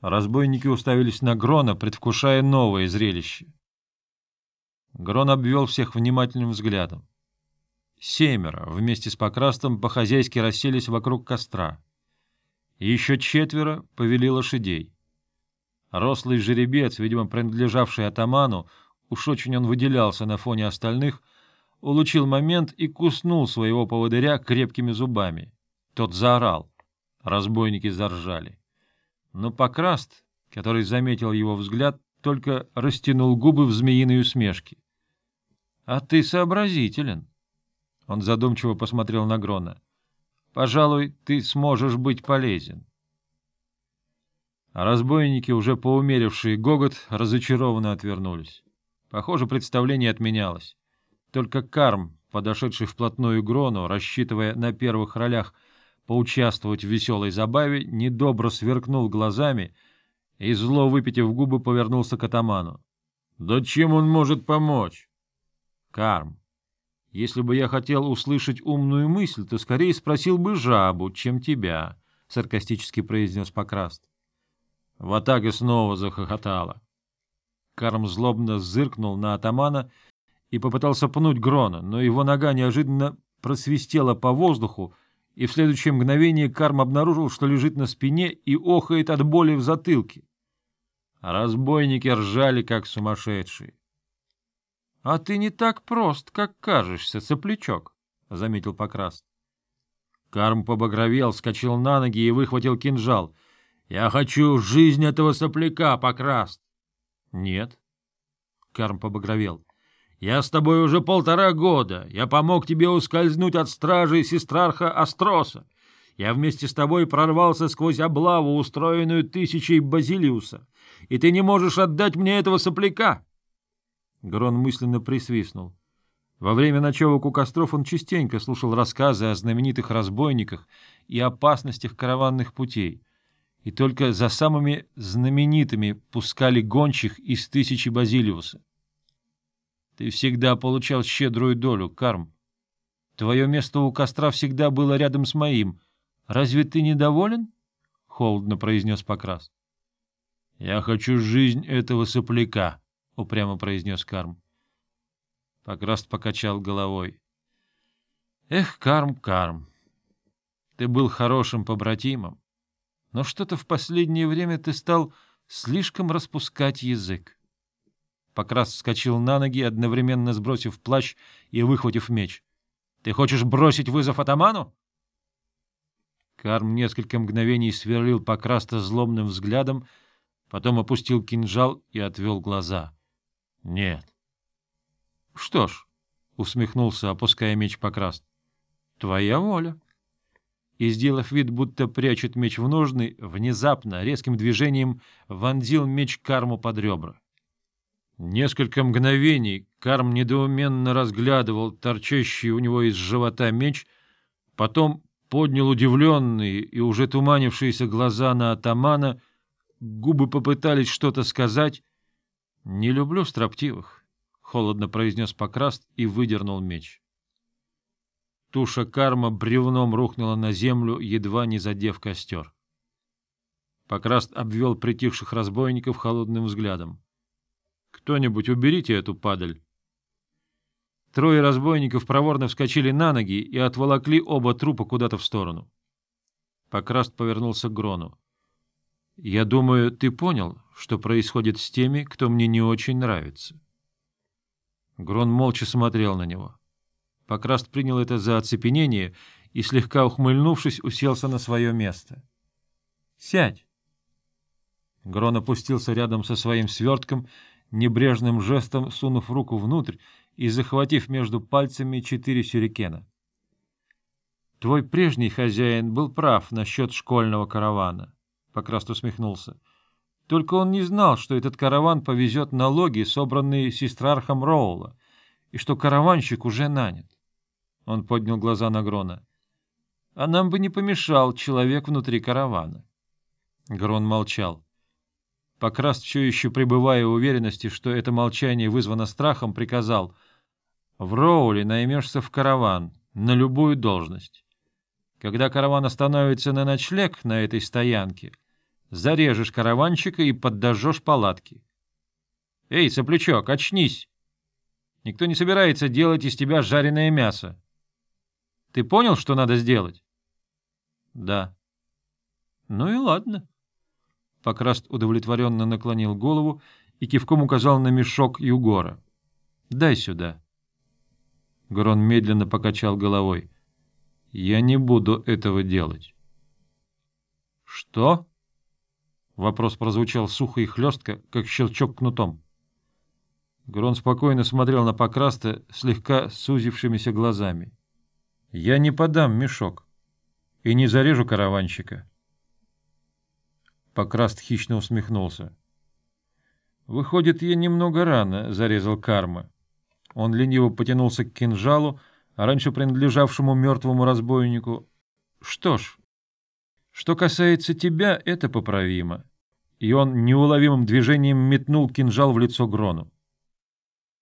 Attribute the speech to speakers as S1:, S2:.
S1: Разбойники уставились на Грона, предвкушая новое зрелище. Грон обвел всех внимательным взглядом. Семеро вместе с Покрастом по-хозяйски расселись вокруг костра. Еще четверо повели лошадей. Рослый жеребец, видимо, принадлежавший атаману, уж очень он выделялся на фоне остальных, улучил момент и куснул своего поводыря крепкими зубами. Тот заорал. Разбойники заржали. Но Покраст, который заметил его взгляд, только растянул губы в змеиной усмешке. — А ты сообразителен. Он задумчиво посмотрел на Грона. — Пожалуй, ты сможешь быть полезен. А разбойники, уже поумерившие гогот, разочарованно отвернулись. Похоже, представление отменялось. Только Карм, подошедший вплотную Грону, рассчитывая на первых ролях поучаствовать в веселой забаве, недобро сверкнул глазами и, зло выпитив губы, повернулся к атаману. — Да чем он может помочь? — Карм, если бы я хотел услышать умную мысль, то скорее спросил бы жабу, чем тебя, — саркастически произнес Покраст. Ватага снова захохотала. Карм злобно зыркнул на атамана и попытался пнуть Грона, но его нога неожиданно просвистела по воздуху, и в следующее мгновение Карм обнаружил, что лежит на спине и охает от боли в затылке. разбойники ржали, как сумасшедшие. — А ты не так прост, как кажешься, соплячок, — заметил Покраст. Карм побагровел, скочил на ноги и выхватил кинжал. — Я хочу жизнь этого сопляка, Покраст. — Нет. Карм побагровел. Я с тобой уже полтора года. Я помог тебе ускользнуть от стражи сестрарха Астроса. Я вместе с тобой прорвался сквозь облаву, устроенную тысячей Базилиуса. И ты не можешь отдать мне этого сопляка!» Грон мысленно присвистнул. Во время ночевок у костров он частенько слушал рассказы о знаменитых разбойниках и опасностях караванных путей, и только за самыми знаменитыми пускали гончих из тысячи Базилиуса. Ты всегда получал щедрую долю, Карм. Твое место у костра всегда было рядом с моим. Разве ты недоволен? — холодно произнес Покрас. — Я хочу жизнь этого сопляка, — упрямо произнес Карм. Покрас покачал головой. — Эх, Карм, Карм, ты был хорошим побратимом, но что-то в последнее время ты стал слишком распускать язык. Покрас вскочил на ноги, одновременно сбросив плащ и выхватив меч. — Ты хочешь бросить вызов атаману? Карм несколько мгновений сверлил Покраста злобным взглядом, потом опустил кинжал и отвел глаза. — Нет. — Что ж, — усмехнулся, опуская меч Покраст, — твоя воля. И, сделав вид, будто прячет меч в ножны, внезапно, резким движением вонзил меч Карму под ребра. Несколько мгновений Карм недоуменно разглядывал торчащий у него из живота меч, потом поднял удивленные и уже туманившиеся глаза на атамана, губы попытались что-то сказать. — Не люблю строптивых, — холодно произнес Покраст и выдернул меч. Туша карма бревном рухнула на землю, едва не задев костер. Покраст обвел притихших разбойников холодным взглядом. Кто-нибудь уберите эту падаль. Трое разбойников проворно вскочили на ноги и отволокли оба трупа куда-то в сторону. Покраст повернулся к Грону. — Я думаю, ты понял, что происходит с теми, кто мне не очень нравится. Грон молча смотрел на него. Покраст принял это за оцепенение и, слегка ухмыльнувшись, уселся на свое место. — Сядь! Грон опустился рядом со своим свертком небрежным жестом сунув руку внутрь и захватив между пальцами четыре сюрикена. — Твой прежний хозяин был прав насчет школьного каравана, — Покраст усмехнулся. — Только он не знал, что этот караван повезет налоги, собранные сестрархом Роула, и что караванщик уже нанят. Он поднял глаза на Грона. — А нам бы не помешал человек внутри каравана. Грон молчал. — Покраст, все еще пребывая в уверенности, что это молчание вызвано страхом, приказал «В Роуле наймешься в караван, на любую должность. Когда караван остановится на ночлег на этой стоянке, зарежешь караванчика и подожжешь палатки. Эй, соплячок, очнись! Никто не собирается делать из тебя жареное мясо. Ты понял, что надо сделать? — Да. — Ну и ладно. Покраст удовлетворенно наклонил голову и кивком указал на мешок Югора. — Дай сюда. Грон медленно покачал головой. — Я не буду этого делать. — Что? Вопрос прозвучал сухо и хлестко, как щелчок кнутом. Грон спокойно смотрел на Покраста слегка сузившимися глазами. — Я не подам мешок и не зарежу караванщика. Покраст хищно усмехнулся. — Выходит, я немного рано зарезал карма. Он лениво потянулся к кинжалу, раньше принадлежавшему мертвому разбойнику. — Что ж, что касается тебя, это поправимо. И он неуловимым движением метнул кинжал в лицо Грону.